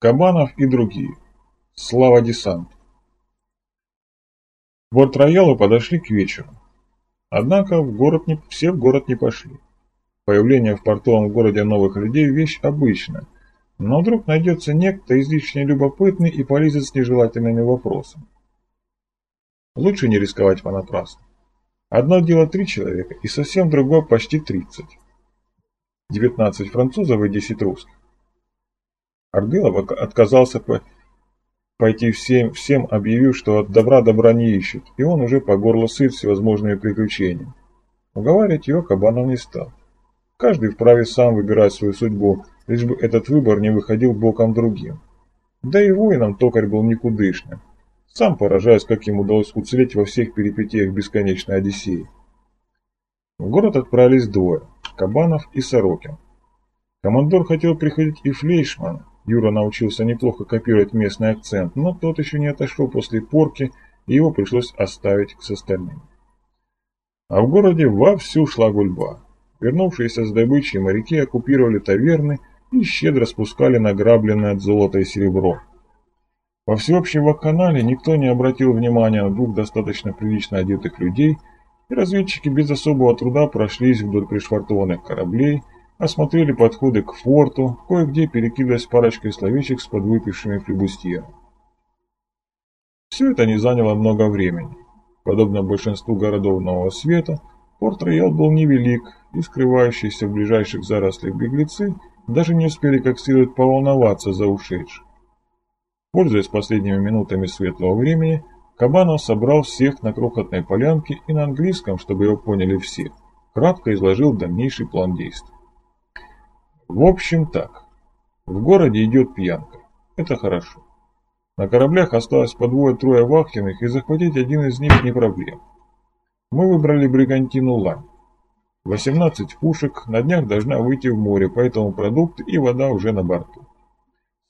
Кабанов и другие. Слава десант. К борт-роялу подошли к вечеру. Однако в город не, все в город не пошли. Появление в портовом городе новых людей – вещь обычная, но вдруг найдется некто излишне любопытный и полезет с нежелательными вопросами. Лучше не рисковать понапрасну. Одно дело три человека, и совсем другое почти тридцать. Девятнадцать французов и десять русских. Аргылов отказался по пойти всем, всем объявив, что от добра добра не ищут, и он уже по горло сыт всевозможными приключениями. Уговаривать его Кабанов не стал. Каждый вправе сам выбирать свою судьбу, лишь бы этот выбор не выходил боком другим. Да и воином токарь был никудышным. Сам поражаясь, как ему удалось уцелеть во всех перипетиях бесконечной Одиссеи. В город отправились двое – Кабанов и Сорокин. Командор хотел приходить и Флейшман, Юра научился неплохо копировать местный акцент, но тот еще не отошел после порки, и его пришлось оставить с остальными. А в городе вовсю шла гульба. Вернувшиеся с добычей моряки оккупировали таверны и щедро спускали награбленное от золота и серебро. Во всеобщем вакханале никто не обратил внимания на двух достаточно прилично одетых людей, и разведчики без особого труда прошлись вдоль пришвартованных кораблей, осмотрели подходы к форту, кое-где перекидываясь парочкой словечек с подвыпившими флебустьерами. Все это не заняло много времени. Подобно большинству городов Нового Света, Порт-Роял был невелик, и скрывающиеся в ближайших зарослях беглецы даже не успели как следует поволноваться за ушедших. Пользуясь последними минутами светлого времени, Кабанов собрал всех на крохотной полянке и на английском, чтобы его поняли все, кратко изложил дальнейший план действий. В общем так. В городе идет пьянка. Это хорошо. На кораблях осталось по двое-трое вахтенных, и захватить один из них не проблема. Мы выбрали бригантину «Лань». 18 пушек, на днях должна выйти в море, поэтому продукты и вода уже на борту.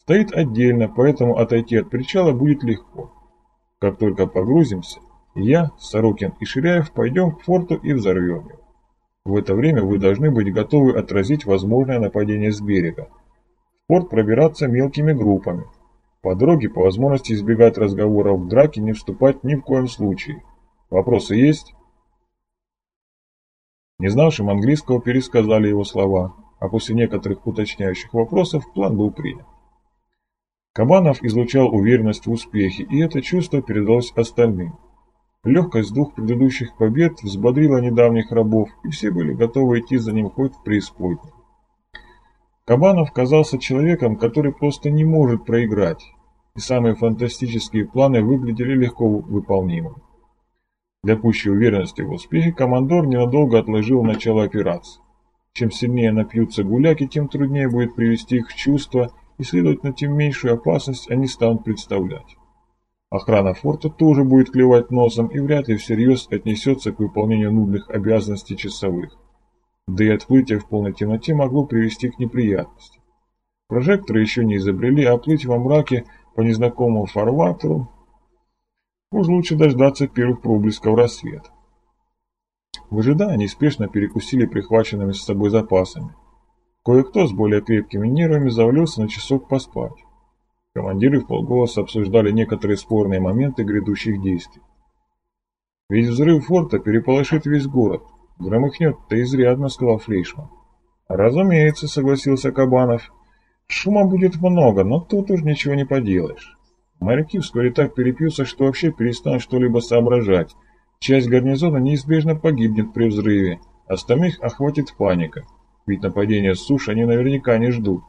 Стоит отдельно, поэтому отойти от причала будет легко. Как только погрузимся, я, Сорокин и Ширяев пойдем к форту и взорвем его. В это время вы должны быть готовы отразить возможное нападение с берега. В порт пробираться мелкими группами. По дороге по возможности избегать разговоров в драке, не вступать ни в коем случае. Вопросы есть? Не знавшим английского пересказали его слова, а после некоторых уточняющих вопросов план был принят. Кабанов излучал уверенность в успехе, и это чувство передалось остальным. Легкость двух предыдущих побед взбодрила недавних рабов, и все были готовы идти за ним хоть в преисподнюю. Кабанов казался человеком, который просто не может проиграть, и самые фантастические планы выглядели легко выполнимыми. Для пущей уверенности в успехе командор ненадолго отложил начало операции. Чем сильнее напьются гуляки, тем труднее будет привести их в чувство, и, следовательно, тем меньшую опасность они станут представлять. Охрана форта тоже будет клевать носом и вряд ли всерьез отнесется к выполнению нудных обязанностей часовых. Да и отплытие в полной темноте могло привести к неприятностям. Прожекторы еще не изобрели, а плыть во мраке по незнакомому фарватеру уж лучше дождаться первых проблесков рассвета. Выжидая, они спешно перекусили прихваченными с собой запасами. Кое-кто с более крепкими нервами завалился на часок поспать. Командиры в полголоса обсуждали некоторые спорные моменты грядущих действий. «Ведь взрыв форта переполошит весь город. Громыхнет-то изрядно», — сказал Флейшман. «Разумеется», — согласился Кабанов. «Шума будет много, но тут уж ничего не поделаешь. Моряки вскоре так перепьются, что вообще перестанут что-либо соображать. Часть гарнизона неизбежно погибнет при взрыве, остальных охватит паника, ведь нападения с суши они наверняка не ждут.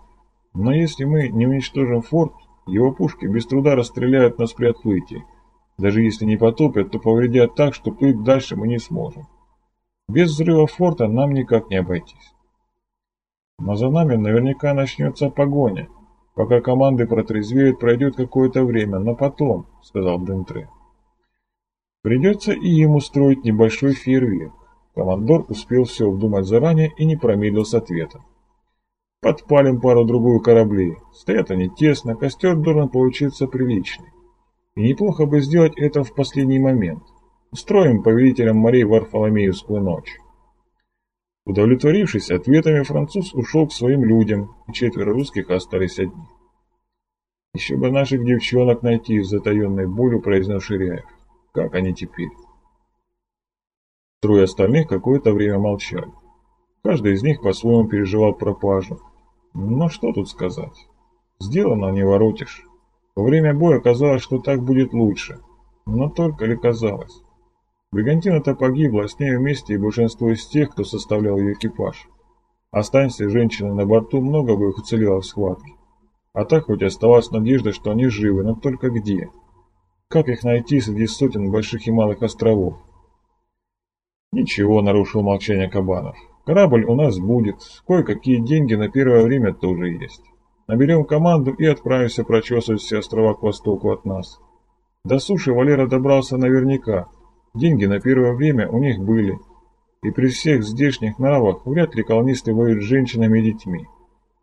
Но если мы не уничтожим форт, его пушки без труда расстреляют нас при отплытии. Даже если не потопят, то повредят так, что плыть дальше мы не сможем. Без взрыва форта нам никак не обойтись. Но за нами наверняка начнется погоня. Пока команды протрезвеют, пройдет какое-то время, но потом, сказал Дентре. Придется и им устроить небольшой фейерверк. Командор успел все обдумать заранее и не промедлил с ответом. Подпалим пару-другую кораблей. Стоят они тесно, костер должен получиться приличный. И неплохо бы сделать это в последний момент. Устроим повелителям морей Варфоломеевскую ночь. Удовлетворившись ответами, француз ушел к своим людям, и четверо русских остались одни. Еще бы наших девчонок найти с затаенной болью, произнес Ширяев. Как они теперь? Трое остальных какое-то время молчали. Каждый из них по-своему переживал пропажу. Но что тут сказать? Сделано не воротишь. Во время боя казалось, что так будет лучше. Но только ли казалось? Бригантина-то погибла, с ней вместе и большинство из тех, кто составлял ее экипаж. Останься женщины на борту, много бы их уцелело в схватке. А так хоть оставалась надежда, что они живы, но только где? Как их найти среди сотен больших и малых островов? Ничего, нарушил молчание Кабанов. Корабль у нас будет, кое-какие деньги на первое время тоже есть. Наберем команду и отправимся прочесывать все острова к востоку от нас. До суши Валера добрался наверняка. Деньги на первое время у них были. И при всех здешних нравах вряд ли колонисты воюют с женщинами и детьми.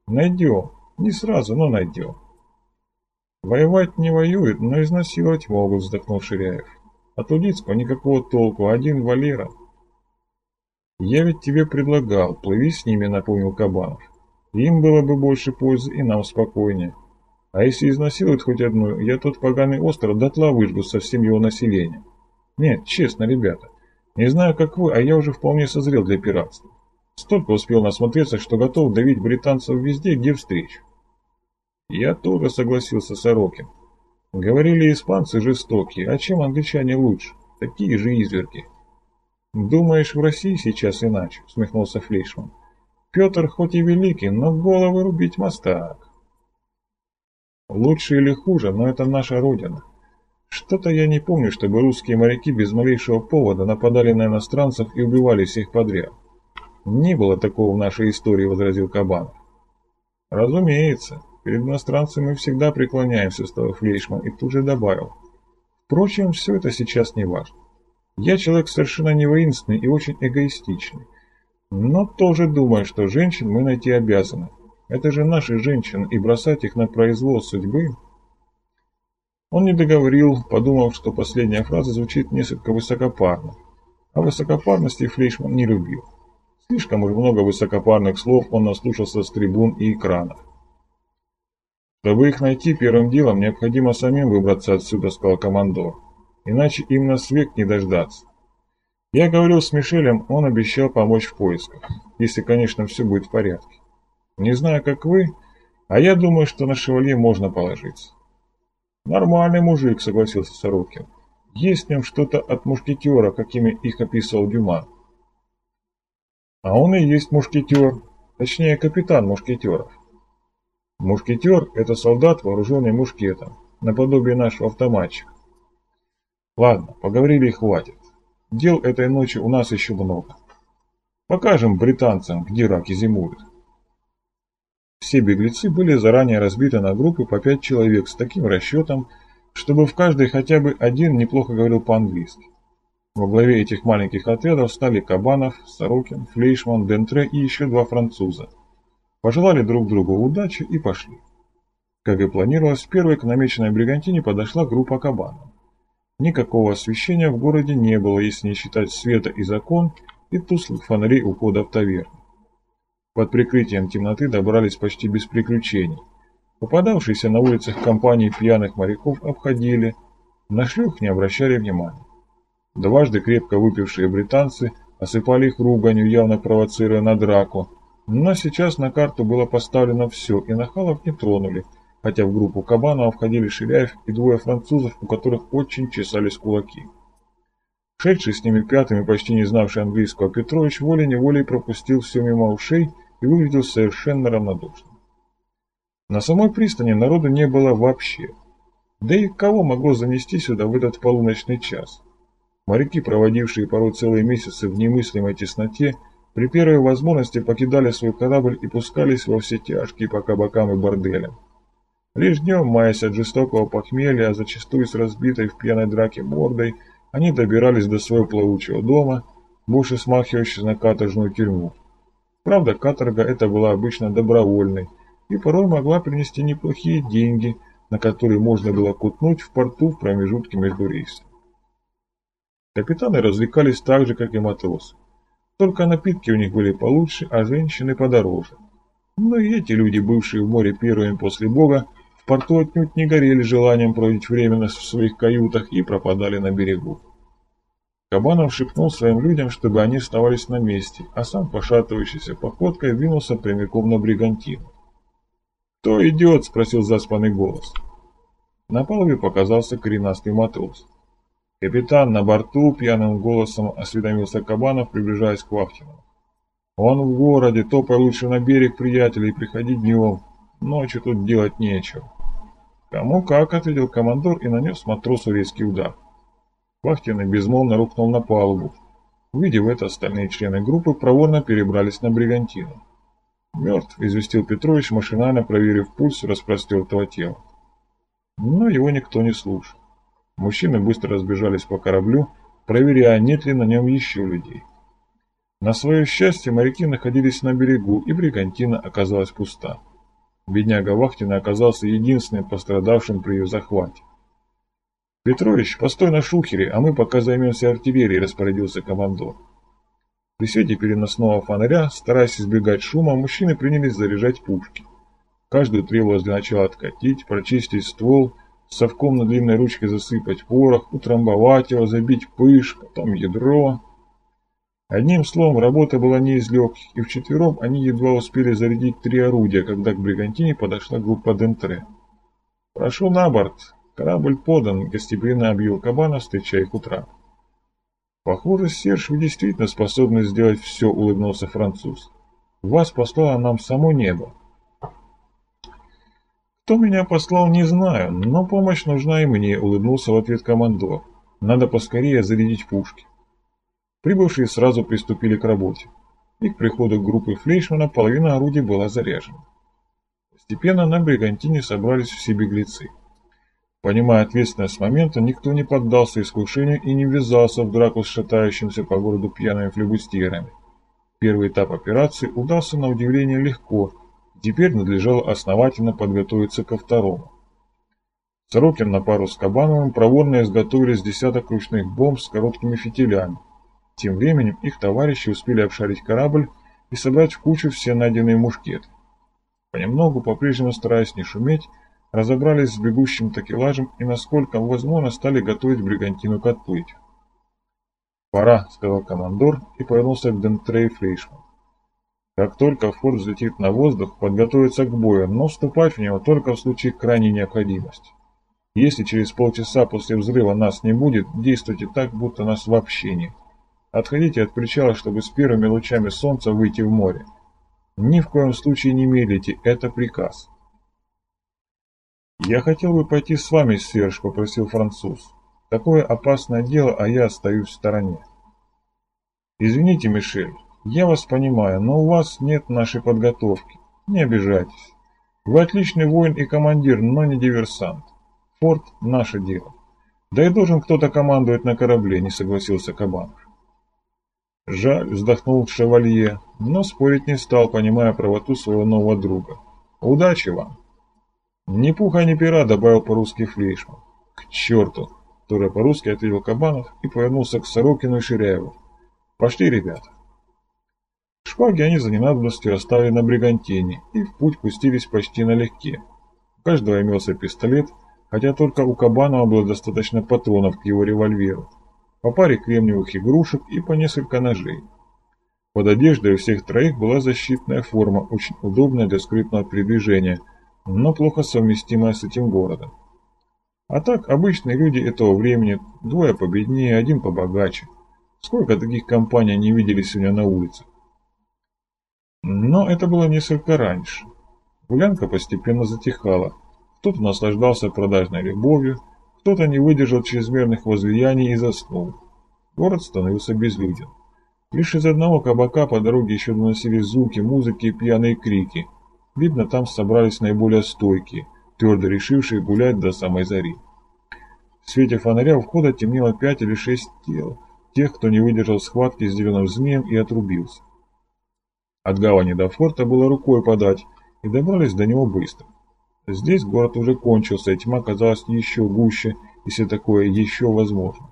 Найдем. Не сразу, но найдем. Воевать не воюют, но изнасиловать могут, вздохнул Ширяев. От Удицкого никакого толку, один Валера. Я ведь тебе предлагал, плыви с ними, напомнил Кабанов. Им было бы больше пользы и нам спокойнее. А если изнасилуют хоть одну, я тот поганый остров дотла выжгу со всем его населением. Нет, честно, ребята, не знаю, как вы, а я уже вполне созрел для пиратства. Столько успел насмотреться, что готов давить британцев везде, где встречу. Я тоже согласился с Сорокин. Говорили, испанцы жестокие, а чем англичане лучше? Такие же изверги. Думаешь, в России сейчас иначе? Усмехнулся Флейшман. Петр хоть и великий, но головы рубить мастак. Лучше или хуже, но это наша родина. Что-то я не помню, чтобы русские моряки без малейшего повода нападали на иностранцев и убивали всех подряд. Не было такого в нашей истории, возразил Кабанов. Разумеется, перед иностранцами мы всегда преклоняемся, сказал Флейшман и тут же добавил. Впрочем, все это сейчас не важно. Я человек совершенно не воинственный и очень эгоистичный. Но тоже думаю, что женщин мы найти обязаны. Это же наши женщины, и бросать их на произвол судьбы... Он не договорил, подумав, что последняя фраза звучит несколько высокопарно. А высокопарности Флейшман не любил. Слишком уж много высокопарных слов он наслушался с трибун и экранов. «Чтобы их найти первым делом, необходимо самим выбраться отсюда», — сказал командор. «Иначе им нас век не дождаться. Я говорил с Мишелем, он обещал помочь в поисках, если, конечно, все будет в порядке. Не знаю, как вы, а я думаю, что на шевалье можно положиться. Нормальный мужик, согласился Сорокин. Есть в нем что-то от мушкетера, какими их описывал Дюма. А он и есть мушкетер, точнее капитан мушкетеров. Мушкетер – это солдат, вооруженный мушкетом, наподобие нашего автоматчика. Ладно, поговорили и хватит. Дел этой ночи у нас еще много. Покажем британцам, где раки зимуют. Все беглецы были заранее разбиты на группы по пять человек с таким расчетом, чтобы в каждой хотя бы один неплохо говорил по-английски. Во главе этих маленьких отрядов стали Кабанов, Сорокин, Флейшман, Дентре и еще два француза. Пожелали друг другу удачи и пошли. Как и планировалось, первой к намеченной бригантине подошла группа Кабанов. Никакого освещения в городе не было, если не считать света из окон и тусклых фонарей у входа в таверну. Под прикрытием темноты добрались почти без приключений. Попадавшиеся на улицах компании пьяных моряков обходили, на шлюх не обращали внимания. Дважды крепко выпившие британцы осыпали их руганью, явно провоцируя на драку, но сейчас на карту было поставлено все, и нахалов не тронули – хотя в группу Кабанова входили Ширяев и двое французов, у которых очень чесались кулаки. Шедший с ними пятым и почти не знавший английского Петрович волей-неволей пропустил все мимо ушей и выглядел совершенно равнодушным. На самой пристани народу не было вообще. Да и кого могло занести сюда в этот полуночный час? Моряки, проводившие порой целые месяцы в немыслимой тесноте, при первой возможности покидали свой корабль и пускались во все тяжкие по кабакам и борделям. Лишь днем, маясь от жестокого похмелья, зачастую с разбитой в пьяной драке мордой, они добирались до своего плавучего дома, больше смахивающего на каторжную тюрьму. Правда, каторга эта была обычно добровольной и порой могла принести неплохие деньги, на которые можно было кутнуть в порту в промежутке между рейсами. Капитаны развлекались так же, как и матросы. Только напитки у них были получше, а женщины подороже. Но и эти люди, бывшие в море первыми после Бога, порту отнюдь не горели желанием проводить время в своих каютах и пропадали на берегу. Кабанов шепнул своим людям, чтобы они оставались на месте, а сам, пошатывающейся походкой, двинулся прямиком на бригантину. «Кто идет?» – спросил заспанный голос. На палубе показался коренастый матрос. «Капитан, на борту!» – пьяным голосом осведомился Кабанов, приближаясь к вахтенному. «Он в городе, топай лучше на берег, приятелей, приходи днем. Ночью тут делать нечего». «Кому как», — ответил командор и нанес матросу резкий удар. Вахтенный безмолвно рухнул на палубу. Увидев это, остальные члены группы проворно перебрались на бригантину. «Мертв», — известил Петрович, машинально проверив пульс распростертого тела. Но его никто не слушал. Мужчины быстро разбежались по кораблю, проверяя, нет ли на нем еще людей. На свое счастье моряки находились на берегу, и бригантина оказалась пуста. Бедняга Вахтина оказался единственным пострадавшим при ее захвате. «Петрович, постой на шухере, а мы пока займемся артиллерией», – распорядился командор. При свете переносного фонаря, стараясь избегать шума, мужчины принялись заряжать пушки. Каждую требовалось для начала откатить, прочистить ствол, совком на длинной ручке засыпать порох, утрамбовать его, забить пыш, потом ядро. Одним словом, работа была не из легких, и вчетвером они едва успели зарядить три орудия, когда к бригантине подошла группа Дентре. «Прошу на борт. Корабль подан», — гостеприимно объявил Кабанов, встречая их утра. «Похоже, Серж, вы действительно способны сделать все», — улыбнулся француз. «Вас послало нам само небо». «Кто меня послал, не знаю, но помощь нужна и мне», — улыбнулся в ответ командор. «Надо поскорее зарядить пушки». Прибывшие сразу приступили к работе. И к приходу группы Флейшмана половина орудий была заряжена. Постепенно на бригантине собрались все беглецы. Понимая ответственность момента, никто не поддался искушению и не ввязался в драку с шатающимся по городу пьяными флебустьерами. Первый этап операции удался на удивление легко, теперь надлежало основательно подготовиться ко второму. Сорокин на пару с Кабановым проворно изготовили с десяток ручных бомб с короткими фитилями, тем временем их товарищи успели обшарить корабль и собрать в кучу все найденные мушкеты. Понемногу, по-прежнему стараясь не шуметь, разобрались с бегущим такелажем и, насколько возможно, стали готовить бригантину к отплытию. «Пора», — сказал командор и повернулся к Дентрей Флейшман. «Как только форт взлетит на воздух, подготовиться к бою, но вступать в него только в случае крайней необходимости. Если через полчаса после взрыва нас не будет, действуйте так, будто нас вообще нет». Отходите от причала, чтобы с первыми лучами солнца выйти в море. Ни в коем случае не медлите, это приказ. «Я хотел бы пойти с вами, Серж», — попросил француз. «Такое опасное дело, а я остаюсь в стороне». «Извините, Мишель, я вас понимаю, но у вас нет нашей подготовки. Не обижайтесь. Вы отличный воин и командир, но не диверсант. Форт — наше дело. Да и должен кто-то командовать на корабле», — не согласился Кабанов. Жаль, вздохнул шевалье, но спорить не стал, понимая правоту своего нового друга. Удачи вам. Ни пуха, ни пера, добавил по-русски Флейшман. К черту, тоже по-русски ответил Кабанов и повернулся к Сорокину и Ширяеву. Пошли, ребята. Шпаги они за ненадобностью оставили на бригантине и в путь пустились почти налегке. У каждого имелся пистолет, хотя только у Кабанова было достаточно патронов к его револьверу по паре кремниевых игрушек и по несколько ножей. Под одеждой у всех троих была защитная форма, очень удобная для скрытного передвижения, но плохо совместимая с этим городом. А так, обычные люди этого времени, двое победнее, один побогаче. Сколько таких компаний не видели сегодня на улице? Но это было несколько раньше. Гулянка постепенно затихала. Кто-то наслаждался продажной любовью, кто-то не выдержал чрезмерных возлияний и заснул. Город становился безлюден. Лишь из одного кабака по дороге еще доносились звуки музыки и пьяные крики. Видно, там собрались наиболее стойкие, твердо решившие гулять до самой зари. В свете фонаря у входа темнело пять или шесть тел, тех, кто не выдержал схватки с зеленым змеем и отрубился. От гавани до форта было рукой подать, и добрались до него быстро. Здесь город уже кончился, и тьма казалась еще гуще, если такое еще возможно.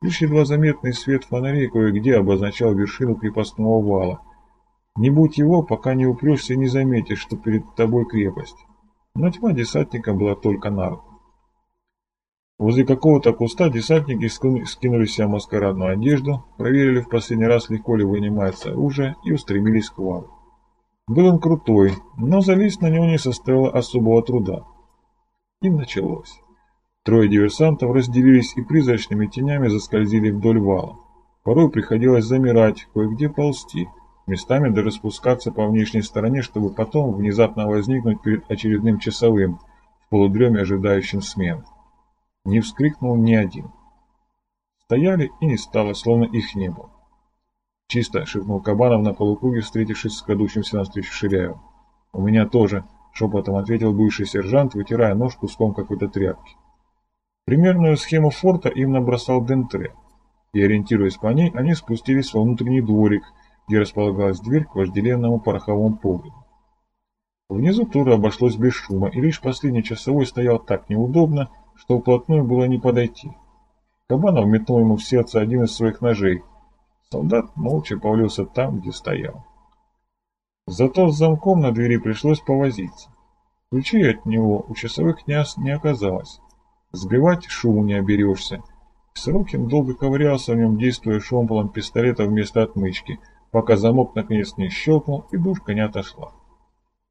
Лишь едва заметный свет фонарей кое-где обозначал вершину крепостного вала. Не будь его, пока не упрешься и не заметишь, что перед тобой крепость. Но тьма десантника была только на руку. Возле какого-то куста десантники скинули себе маскарадную одежду, проверили в последний раз, легко ли вынимается оружие, и устремились к валу. Был он крутой, но залезть на него не составило особого труда. И началось. Трое диверсантов разделились и призрачными тенями заскользили вдоль вала. Порой приходилось замирать, кое-где ползти, местами даже спускаться по внешней стороне, чтобы потом внезапно возникнуть перед очередным часовым, в полудреме ожидающим смены. Не вскрикнул ни один. Стояли и не стало, словно их не было. «Чисто!» — шепнул Кабанов на полукруге, встретившись с крадущимся навстречу Ширяевым. «У меня тоже!» — шепотом ответил бывший сержант, вытирая нож куском какой-то тряпки. Примерную схему форта им набросал Дентре, и, ориентируясь по ней, они спустились во внутренний дворик, где располагалась дверь к вожделенному пороховому погребу. Внизу тоже обошлось без шума, и лишь последний часовой стоял так неудобно, что вплотную было не подойти. Кабанов метнул ему в сердце один из своих ножей. Солдат молча повалился там, где стоял. Зато с замком на двери пришлось повозиться. Ключей от него у часовых не, не оказалось. Сбивать шуму не оберешься. Сорокин долго ковырялся в нем, действуя шомполом пистолета вместо отмычки, пока замок наконец не щелкнул и душка не отошла.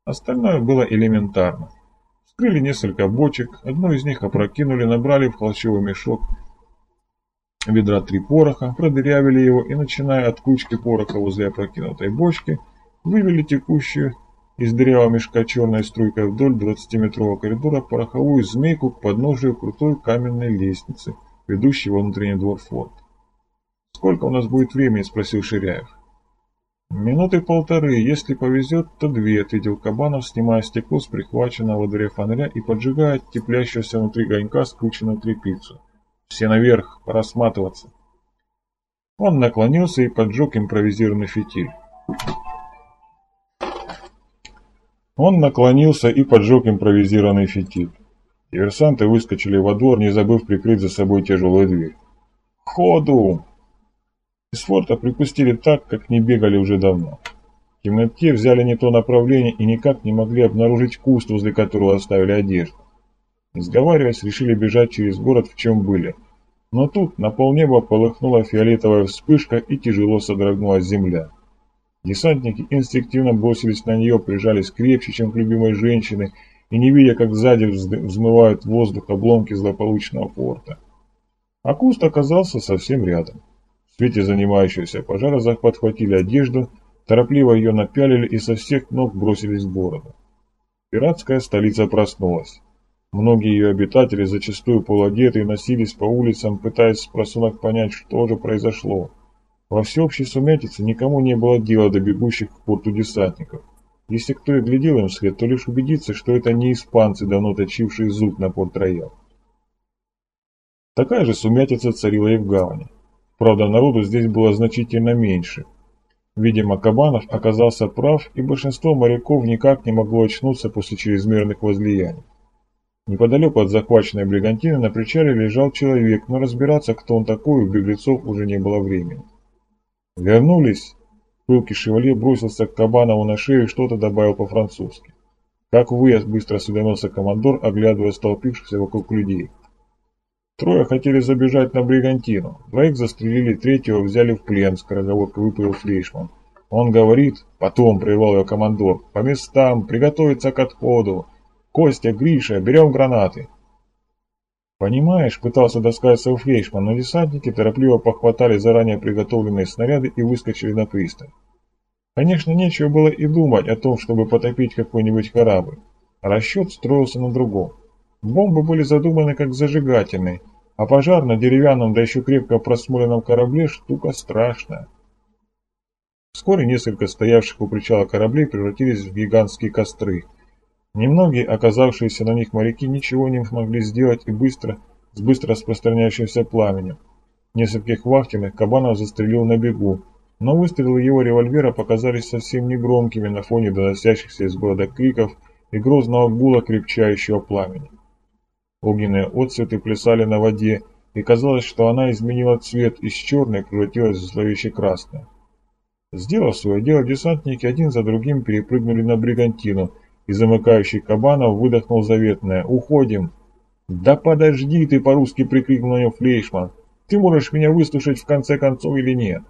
Остальное было элементарно. Вскрыли несколько бочек, одну из них опрокинули, набрали в холщовый мешок ведра три пороха, продырявили его и, начиная от кучки пороха возле опрокинутой бочки, вывели текущую из дырявого мешка черной струйкой вдоль 20-метрового коридора пороховую змейку к подножию крутой каменной лестницы, ведущей во внутренний двор форта. «Сколько у нас будет времени?» – спросил Ширяев. «Минуты полторы, если повезет, то две», — ответил Кабанов, снимая стекло с прихваченного во дворе фонаря и поджигая теплящегося внутри гонька скрученную тряпицу. «Все наверх, пора сматываться». Он наклонился и поджег импровизированный фитиль. Он наклонился и поджег импровизированный фитиль. Диверсанты выскочили во двор, не забыв прикрыть за собой тяжелую дверь. «Ходу!» Из форта припустили так, как не бегали уже давно. В взяли не то направление и никак не могли обнаружить куст, возле которого оставили одежду. Сговариваясь, решили бежать через город, в чем были. Но тут на полнеба полыхнула фиолетовая вспышка и тяжело содрогнулась земля. Десантники инстинктивно бросились на нее, прижались крепче, чем к любимой женщине, и не видя, как сзади взмывают воздух обломки злополучного форта. А куст оказался совсем рядом свете занимающегося пожара подхватили одежду, торопливо ее напялили и со всех ног бросились в города. Пиратская столица проснулась. Многие ее обитатели, зачастую полуодетые, носились по улицам, пытаясь с просунок понять, что же произошло. Во всеобщей сумятице никому не было дела до бегущих к порту десантников. Если кто и глядел им вслед, то лишь убедиться, что это не испанцы, давно точившие зуб на порт-роял. Такая же сумятица царила и в гавани. Правда, народу здесь было значительно меньше. Видимо, Кабанов оказался прав, и большинство моряков никак не могло очнуться после чрезмерных возлияний. Неподалеку от захваченной бригантины на причале лежал человек, но разбираться, кто он такой, у беглецов уже не было времени. Вернулись. Пылкий шевалье бросился к Кабанову на шею и что-то добавил по-французски. «Как вы?» – быстро осведомился командор, оглядывая столпившихся вокруг людей. Трое хотели забежать на Бригантину. Двоих застрелили, третьего взяли в плен, скороговоркой выпалил Флейшман. Он говорит, потом прервал ее командор, по местам, приготовиться к отходу. Костя, Гриша, берем гранаты. Понимаешь, пытался досказаться Флейшман, но десантники торопливо похватали заранее приготовленные снаряды и выскочили на пристань. Конечно, нечего было и думать о том, чтобы потопить какой-нибудь корабль. Расчет строился на другом. Бомбы были задуманы как зажигательные, а пожар на деревянном, да еще крепко просмоленном корабле – штука страшная. Вскоре несколько стоявших у причала кораблей превратились в гигантские костры. Немногие оказавшиеся на них моряки ничего не смогли сделать и быстро, с быстро распространяющимся пламенем. Нескольких вахтенных Кабанов застрелил на бегу, но выстрелы его револьвера показались совсем негромкими на фоне доносящихся из города криков и грозного гула крепчающего пламени. Огненные отцветы плясали на воде, и казалось, что она изменила цвет, из черной превратилась в зловеще красное. Сделав свое дело, десантники один за другим перепрыгнули на бригантину И замыкающий Кабанов выдохнул заветное «Уходим!» «Да подожди ты!» — по-русски прикрикнул на него Флейшман. «Ты можешь меня выслушать в конце концов или нет?»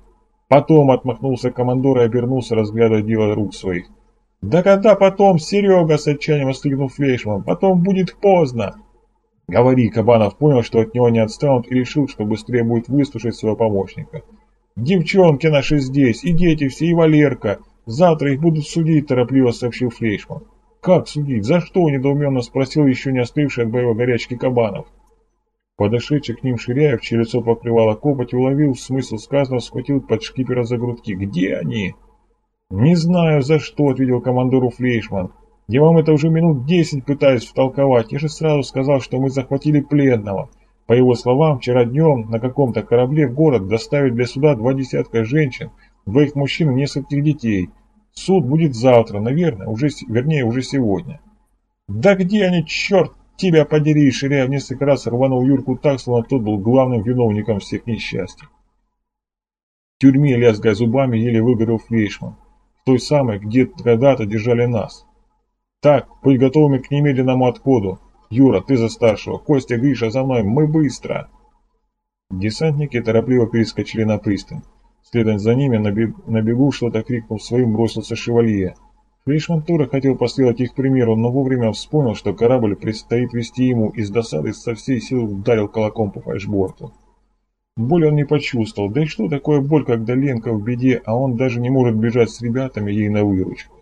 Потом отмахнулся командор и обернулся, разглядывая дело рук своих. «Да когда потом, Серега!» — с отчаянием воскликнул Флейшман. «Потом будет поздно!» «Говори!» — Кабанов понял, что от него не отстанут и решил, что быстрее будет выслушать своего помощника. «Девчонки наши здесь, и дети все, и Валерка. Завтра их будут судить», — торопливо сообщил Флейшман. «Как судить? За что?» – недоуменно спросил еще не остывший от боевой горячки Кабанов. Подошедший к ним Ширяев, чье лицо покрывало копоть, уловил смысл сказанного, схватил под шкипера за грудки. «Где они?» «Не знаю, за что», – ответил командору Флейшман. «Я вам это уже минут десять пытаюсь втолковать. Я же сразу сказал, что мы захватили пленного. По его словам, вчера днем на каком-то корабле в город доставили для суда два десятка женщин, двоих мужчин и нескольких детей. Суд будет завтра, наверное, уже, вернее, уже сегодня. Да где они, черт тебя подери, Ширяев несколько раз рванул Юрку так, словно тот был главным виновником всех несчастий. В тюрьме, лязгая зубами, еле выгорел Флейшман. В той самой, где когда-то держали нас. Так, быть готовыми к немедленному отходу. Юра, ты за старшего. Костя, Гриша, за мной. Мы быстро. Десантники торопливо перескочили на пристань. Следом за ними на, бег, на бегу что-то крикнув своим бросился шевалье. Фришман тоже хотел последовать их примеру, но вовремя вспомнил, что корабль предстоит вести ему, и с досады со всей силы ударил колоком по фальшборту. Боль он не почувствовал, да и что такое боль, когда Ленка в беде, а он даже не может бежать с ребятами ей на выручку.